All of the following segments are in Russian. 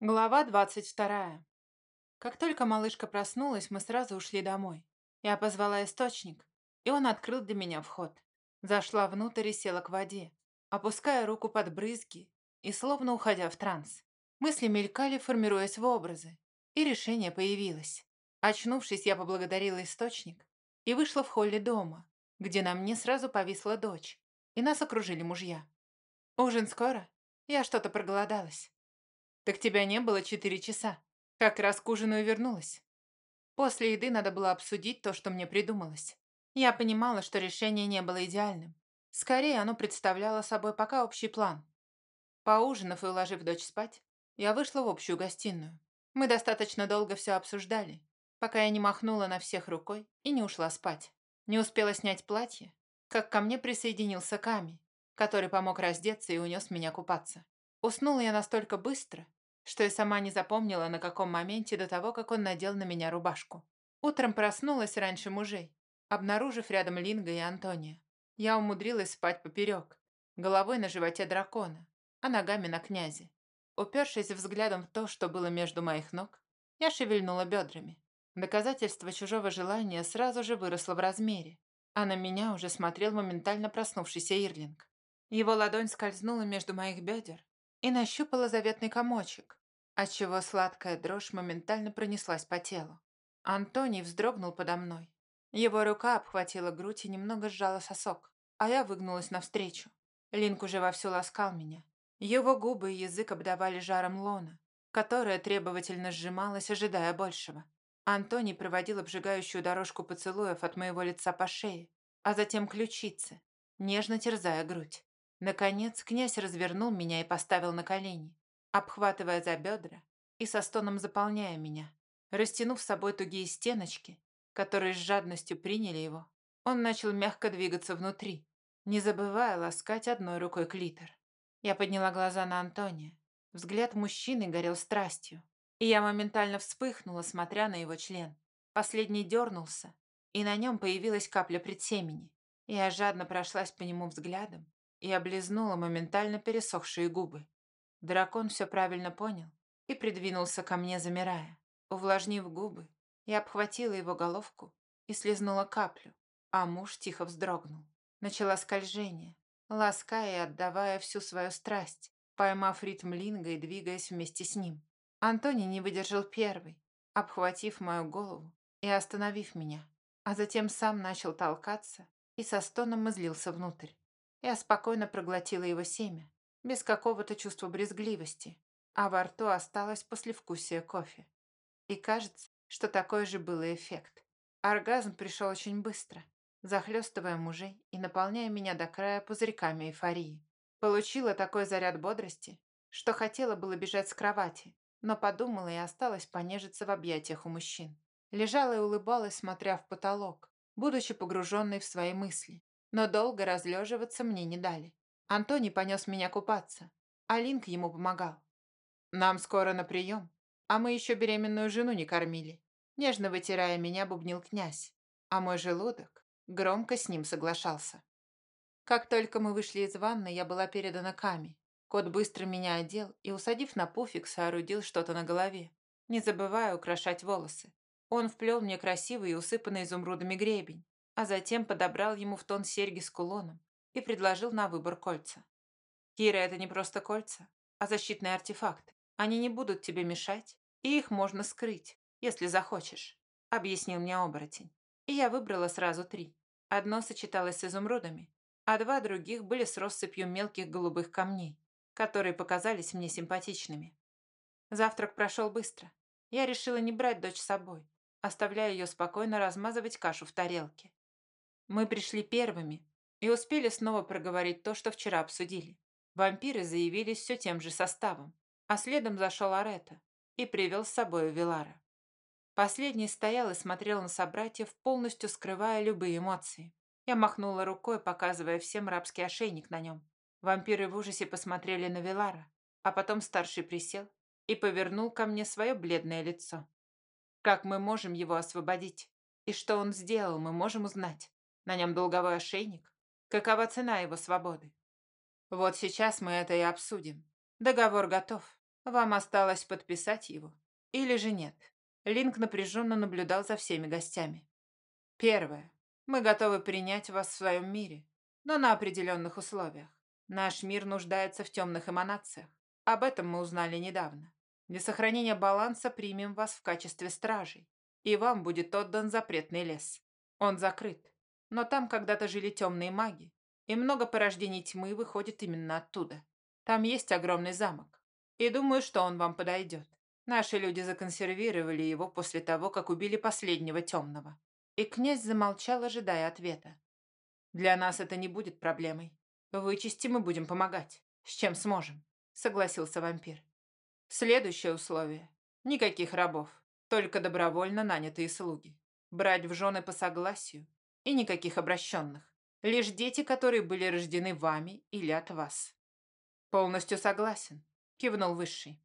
Глава двадцать вторая. Как только малышка проснулась, мы сразу ушли домой. Я позвала источник, и он открыл для меня вход. Зашла внутрь и села к воде, опуская руку под брызги и словно уходя в транс. Мысли мелькали, формируясь в образы, и решение появилось. Очнувшись, я поблагодарила источник и вышла в холле дома, где на мне сразу повисла дочь, и нас окружили мужья. «Ужин скоро? Я что-то проголодалась». Так тебя не было четыре часа. Как раз к ужину и вернулась. После еды надо было обсудить то, что мне придумалось. Я понимала, что решение не было идеальным. Скорее, оно представляло собой пока общий план. Поужинав и уложив дочь спать, я вышла в общую гостиную. Мы достаточно долго все обсуждали, пока я не махнула на всех рукой и не ушла спать. Не успела снять платье, как ко мне присоединился Ками, который помог раздеться и унес меня купаться. Уснула я настолько быстро, что и сама не запомнила, на каком моменте до того, как он надел на меня рубашку. Утром проснулась раньше мужей, обнаружив рядом Линга и Антония. Я умудрилась спать поперек, головой на животе дракона, а ногами на князе. Упершись взглядом в то, что было между моих ног, я шевельнула бедрами. Доказательство чужого желания сразу же выросло в размере, а на меня уже смотрел моментально проснувшийся Ирлинг. Его ладонь скользнула между моих бедер и нащупала заветный комочек, отчего сладкая дрожь моментально пронеслась по телу. Антоний вздрогнул подо мной. Его рука обхватила грудь и немного сжала сосок, а я выгнулась навстречу. Линк уже вовсю ласкал меня. Его губы и язык обдавали жаром лона, которая требовательно сжималась, ожидая большего. Антоний проводил обжигающую дорожку поцелуев от моего лица по шее, а затем ключицы, нежно терзая грудь. Наконец, князь развернул меня и поставил на колени обхватывая за бедра и со стоном заполняя меня. Растянув с собой тугие стеночки, которые с жадностью приняли его, он начал мягко двигаться внутри, не забывая ласкать одной рукой клитор. Я подняла глаза на Антония. Взгляд мужчины горел страстью, и я моментально вспыхнула, смотря на его член. Последний дернулся, и на нем появилась капля предсемени. Я жадно прошлась по нему взглядом и облизнула моментально пересохшие губы. Дракон все правильно понял и придвинулся ко мне, замирая. Увлажнив губы, я обхватила его головку и слезнула каплю, а муж тихо вздрогнул. Начала скольжение, лаская и отдавая всю свою страсть, поймав ритм линга и двигаясь вместе с ним. Антоний не выдержал первый, обхватив мою голову и остановив меня, а затем сам начал толкаться и со стоном излился внутрь. Я спокойно проглотила его семя, без какого-то чувства брезгливости, а во рту осталось послевкусие кофе. И кажется, что такой же был и эффект. Оргазм пришел очень быстро, захлестывая мужей и наполняя меня до края пузырьками эйфории. Получила такой заряд бодрости, что хотела было бежать с кровати, но подумала и осталась понежиться в объятиях у мужчин. Лежала и улыбалась, смотря в потолок, будучи погруженной в свои мысли. Но долго разлеживаться мне не дали. Антоний понес меня купаться, а Линк ему помогал. «Нам скоро на прием, а мы еще беременную жену не кормили», нежно вытирая меня, бубнил князь, а мой желудок громко с ним соглашался. Как только мы вышли из ванны, я была передана Каме. Кот быстро меня одел и, усадив на пуфик, соорудил что-то на голове, не забывая украшать волосы. Он вплел мне красивый и усыпанный изумрудами гребень, а затем подобрал ему в тон серьги с кулоном, и предложил на выбор кольца. Кира, это не просто кольца, а защитные артефакты. Они не будут тебе мешать, и их можно скрыть, если захочешь, объяснил мне оборотень. И я выбрала сразу три. Одно сочеталось с изумрудами, а два других были с россыпью мелких голубых камней, которые показались мне симпатичными. Завтрак прошел быстро. Я решила не брать дочь с собой, оставляя ее спокойно размазывать кашу в тарелке. Мы пришли первыми, и успели снова проговорить то, что вчера обсудили. Вампиры заявились все тем же составом, а следом зашел Арета и привел с собой Вилара. Последний стоял и смотрел на собратьев, полностью скрывая любые эмоции. Я махнула рукой, показывая всем рабский ошейник на нем. Вампиры в ужасе посмотрели на Вилара, а потом старший присел и повернул ко мне свое бледное лицо. Как мы можем его освободить? И что он сделал, мы можем узнать. На нем долговой ошейник, Какова цена его свободы? Вот сейчас мы это и обсудим. Договор готов. Вам осталось подписать его. Или же нет. Линк напряженно наблюдал за всеми гостями. Первое. Мы готовы принять вас в своем мире, но на определенных условиях. Наш мир нуждается в темных эманациях. Об этом мы узнали недавно. Для сохранения баланса примем вас в качестве стражей, и вам будет отдан запретный лес. Он закрыт, но там когда-то жили темные маги, и много порождений тьмы выходит именно оттуда. Там есть огромный замок, и думаю, что он вам подойдет. Наши люди законсервировали его после того, как убили последнего темного. И князь замолчал, ожидая ответа. «Для нас это не будет проблемой. Вычисти мы будем помогать, с чем сможем», — согласился вампир. Следующее условие. Никаких рабов, только добровольно нанятые слуги. Брать в жены по согласию и никаких обращенных. Лишь дети, которые были рождены вами или от вас. Полностью согласен, кивнул Высший.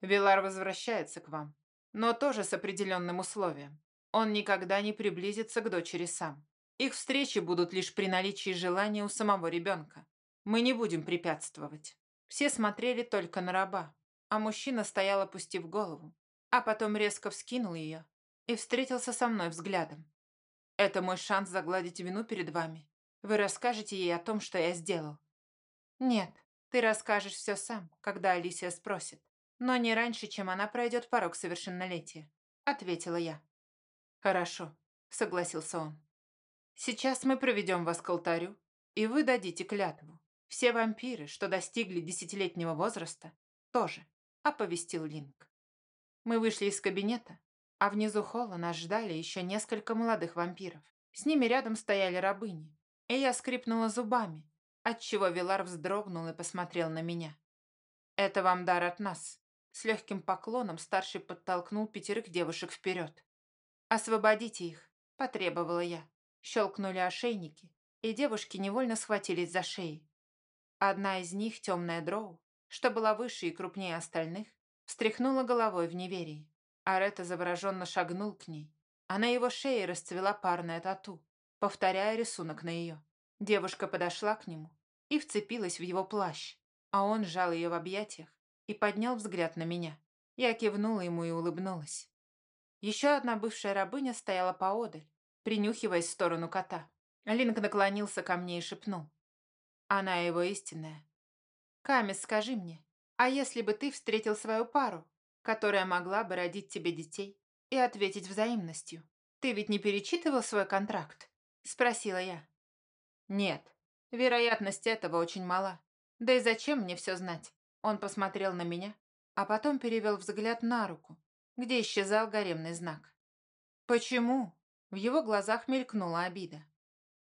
Вилар возвращается к вам, но тоже с определенным условием. Он никогда не приблизится к дочери сам. Их встречи будут лишь при наличии желания у самого ребенка. Мы не будем препятствовать. Все смотрели только на раба, а мужчина стоял, опустив голову, а потом резко вскинул ее и встретился со мной взглядом. Это мой шанс загладить вину перед вами. Вы расскажете ей о том, что я сделал. Нет, ты расскажешь все сам, когда Алисия спросит. Но не раньше, чем она пройдет порог совершеннолетия, ответила я. «Хорошо», — согласился он. «Сейчас мы проведем вас к алтарю, и вы дадите клятву. Все вампиры, что достигли десятилетнего возраста, тоже», — оповестил Линк. Мы вышли из кабинета, а внизу холла нас ждали еще несколько молодых вампиров. С ними рядом стояли рабыни, и я скрипнула зубами, отчего Вилар вздрогнул и посмотрел на меня. «Это вам дар от нас». С легким поклоном старший подтолкнул пятерых девушек вперед. «Освободите их», – потребовала я. Щелкнули ошейники, и девушки невольно схватились за шеи. Одна из них, темная дроу, что была выше и крупнее остальных, встряхнула головой в неверии. Арета завороженно шагнул к ней, а на его шее расцвела парная тату, повторяя рисунок на ее. Девушка подошла к нему и вцепилась в его плащ, а он сжал ее в объятиях и поднял взгляд на меня. Я кивнула ему и улыбнулась. Еще одна бывшая рабыня стояла поодаль, принюхиваясь в сторону кота. Линк наклонился ко мне и шепнул. Она его истинная. «Камис, скажи мне, а если бы ты встретил свою пару, которая могла бы родить тебе детей и ответить взаимностью? Ты ведь не перечитывал свой контракт?» Спросила я. «Нет, вероятность этого очень мала. Да и зачем мне все знать?» Он посмотрел на меня, а потом перевел взгляд на руку, где исчезал гаремный знак. «Почему?» В его глазах мелькнула обида.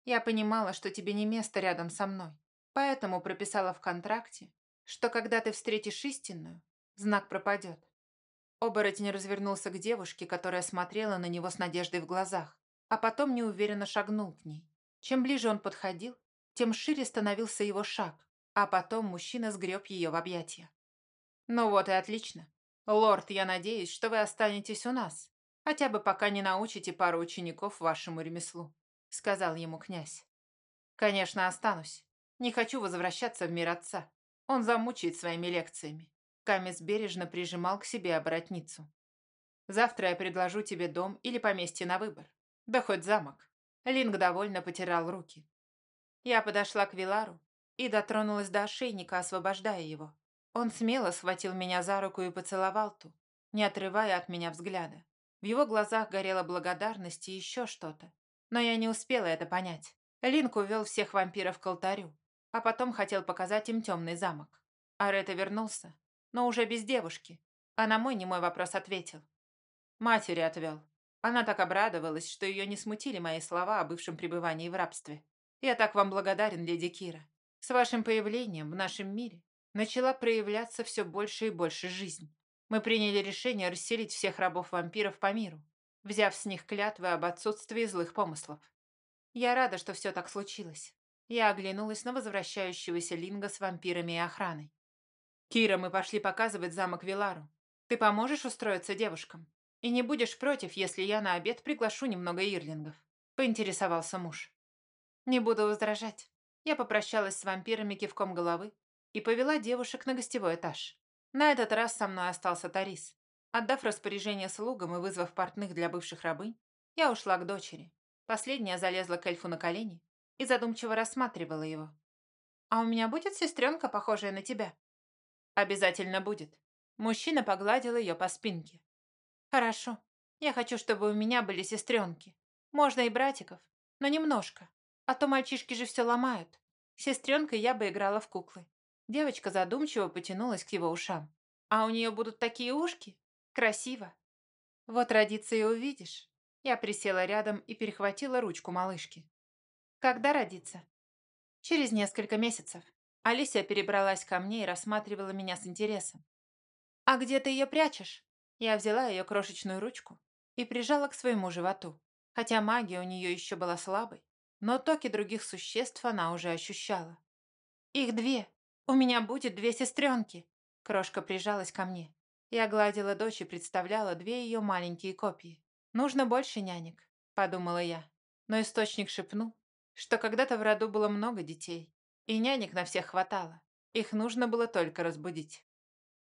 «Я понимала, что тебе не место рядом со мной, поэтому прописала в контракте, что когда ты встретишь истинную, знак пропадет». Оборотень развернулся к девушке, которая смотрела на него с надеждой в глазах, а потом неуверенно шагнул к ней. Чем ближе он подходил, тем шире становился его шаг, а потом мужчина сгреб ее в объятия. «Ну вот и отлично. «Лорд, я надеюсь, что вы останетесь у нас, хотя бы пока не научите пару учеников вашему ремеслу», — сказал ему князь. «Конечно, останусь. Не хочу возвращаться в мир отца. Он замучает своими лекциями». Камес бережно прижимал к себе оборотницу. «Завтра я предложу тебе дом или поместье на выбор. Да хоть замок». Линк довольно потирал руки. Я подошла к Вилару и дотронулась до ошейника, освобождая его. Он смело схватил меня за руку и поцеловал ту, не отрывая от меня взгляда. В его глазах горела благодарность и еще что-то. Но я не успела это понять. Линк увел всех вампиров к алтарю, а потом хотел показать им темный замок. Арета вернулся, но уже без девушки, а на мой немой вопрос ответил. Матери отвел. Она так обрадовалась, что ее не смутили мои слова о бывшем пребывании в рабстве. Я так вам благодарен, леди Кира. С вашим появлением в нашем мире начала проявляться все больше и больше жизнь. Мы приняли решение расселить всех рабов-вампиров по миру, взяв с них клятвы об отсутствии злых помыслов. Я рада, что все так случилось. Я оглянулась на возвращающегося Линга с вампирами и охраной. «Кира, мы пошли показывать замок Вилару. Ты поможешь устроиться девушкам? И не будешь против, если я на обед приглашу немного ирлингов?» – поинтересовался муж. «Не буду возражать». Я попрощалась с вампирами кивком головы и повела девушек на гостевой этаж. На этот раз со мной остался Тарис. Отдав распоряжение слугам и вызвав портных для бывших рабынь, я ушла к дочери. Последняя залезла к эльфу на колени и задумчиво рассматривала его. «А у меня будет сестренка, похожая на тебя?» «Обязательно будет». Мужчина погладил ее по спинке. «Хорошо. Я хочу, чтобы у меня были сестренки. Можно и братиков, но немножко. А то мальчишки же все ломают. Сестренкой я бы играла в куклы». Девочка задумчиво потянулась к его ушам. «А у нее будут такие ушки? Красиво. Вот родится и увидишь». Я присела рядом и перехватила ручку малышки. «Когда родится?» «Через несколько месяцев». Алисия перебралась ко мне и рассматривала меня с интересом. «А где ты ее прячешь?» Я взяла ее крошечную ручку и прижала к своему животу. Хотя магия у нее еще была слабой, но токи других существ она уже ощущала. «Их две. У меня будет две сестренки». Крошка прижалась ко мне. Я гладила дочь и представляла две ее маленькие копии. «Нужно больше нянек», — подумала я. Но источник шепнул, что когда-то в роду было много детей, и нянек на всех хватало. Их нужно было только разбудить.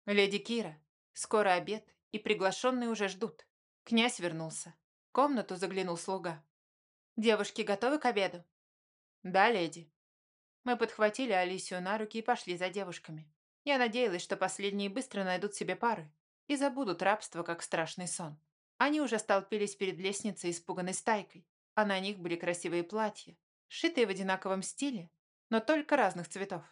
«Леди Кира, скоро обед, и приглашенные уже ждут». Князь вернулся. В комнату заглянул слуга. «Девушки готовы к обеду?» «Да, леди». Мы подхватили Алисию на руки и пошли за девушками. Я надеялась, что последние быстро найдут себе пары и забудут рабство, как страшный сон. Они уже столпились перед лестницей испуганной стайкой, а на них были красивые платья, сшитые в одинаковом стиле, но только разных цветов.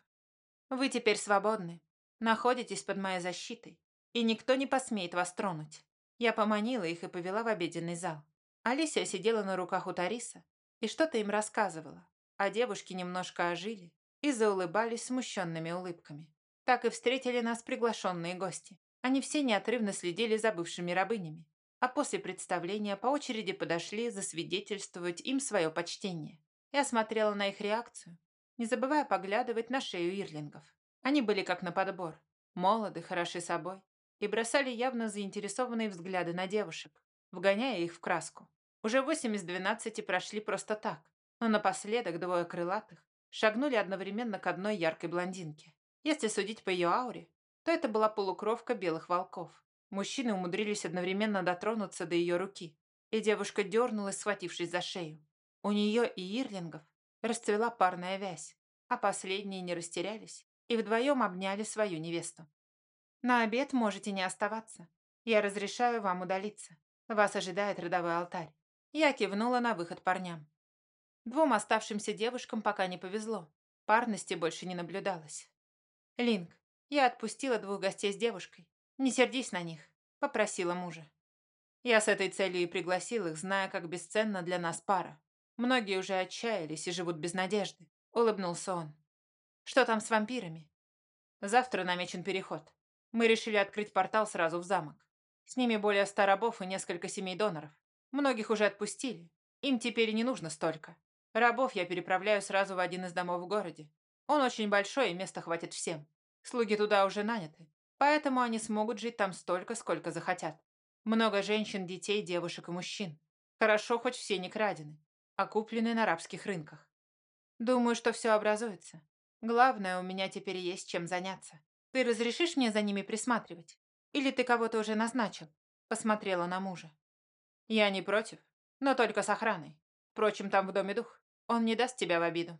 Вы теперь свободны, находитесь под моей защитой, и никто не посмеет вас тронуть. Я поманила их и повела в обеденный зал. Алисия сидела на руках у Тариса и что-то им рассказывала, а девушки немножко ожили и заулыбались смущенными улыбками. Так и встретили нас приглашенные гости. Они все неотрывно следили за бывшими рабынями, а после представления по очереди подошли засвидетельствовать им свое почтение. Я смотрела на их реакцию, не забывая поглядывать на шею ирлингов. Они были как на подбор, молоды, хороши собой, и бросали явно заинтересованные взгляды на девушек, вгоняя их в краску. Уже восемь из двенадцати прошли просто так, но напоследок двое крылатых шагнули одновременно к одной яркой блондинке. Если судить по ее ауре, то это была полукровка белых волков. Мужчины умудрились одновременно дотронуться до ее руки, и девушка дернулась, схватившись за шею. У нее и Ирлингов расцвела парная вязь, а последние не растерялись и вдвоем обняли свою невесту. «На обед можете не оставаться. Я разрешаю вам удалиться. Вас ожидает родовой алтарь». Я кивнула на выход парням. Двум оставшимся девушкам пока не повезло. Парности больше не наблюдалось. «Линк, я отпустила двух гостей с девушкой. «Не сердись на них», — попросила мужа. Я с этой целью и пригласил их, зная, как бесценна для нас пара. Многие уже отчаялись и живут без надежды. Улыбнулся он. Что там с вампирами? Завтра намечен переход. Мы решили открыть портал сразу в замок. С ними более ста рабов и несколько семей доноров. Многих уже отпустили. Им теперь не нужно столько. Рабов я переправляю сразу в один из домов в городе. Он очень большой, и места хватит всем. Слуги туда уже наняты. Поэтому они смогут жить там столько, сколько захотят. Много женщин, детей, девушек и мужчин. Хорошо, хоть все не крадены, а куплены на арабских рынках. Думаю, что все образуется. Главное, у меня теперь есть чем заняться. Ты разрешишь мне за ними присматривать? Или ты кого-то уже назначил?» Посмотрела на мужа. «Я не против, но только с охраной. Впрочем, там в доме дух. Он не даст тебя в обиду».